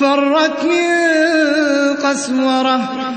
فَرَّتْ مِن قَسْوَرَةٍ